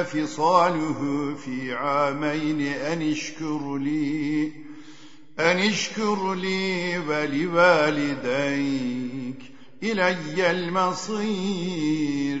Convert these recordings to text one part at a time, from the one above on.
وفصاله في عامين أن اشكر لي أن اشكر لي ولوالديك إلي المصير.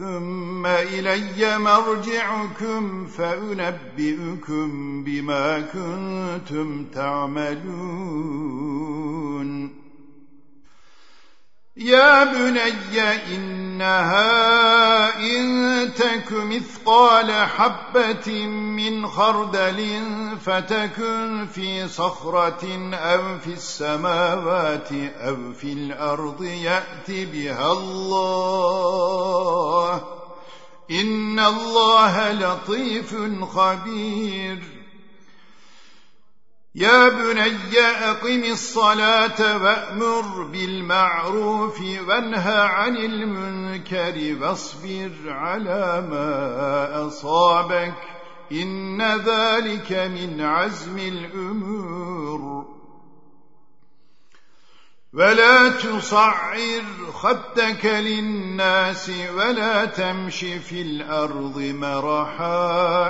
ثم إلي مرجعكم فأنبئكم بما كنتم تعملون. يا بني إنها إن مثقال حبة من خردل فتكن في صخرة أو في السماوات أو في الأرض يأت بها الله. إن الله لطيف خبير. يا بني أقم الصلاة وأمر بالمعروف وانهى عن المنكر واصبر على ما أصابك إن ذلك من عزم الأمور. ولا تصعر خدك للناس ولا تمش في الأرض مرحاً.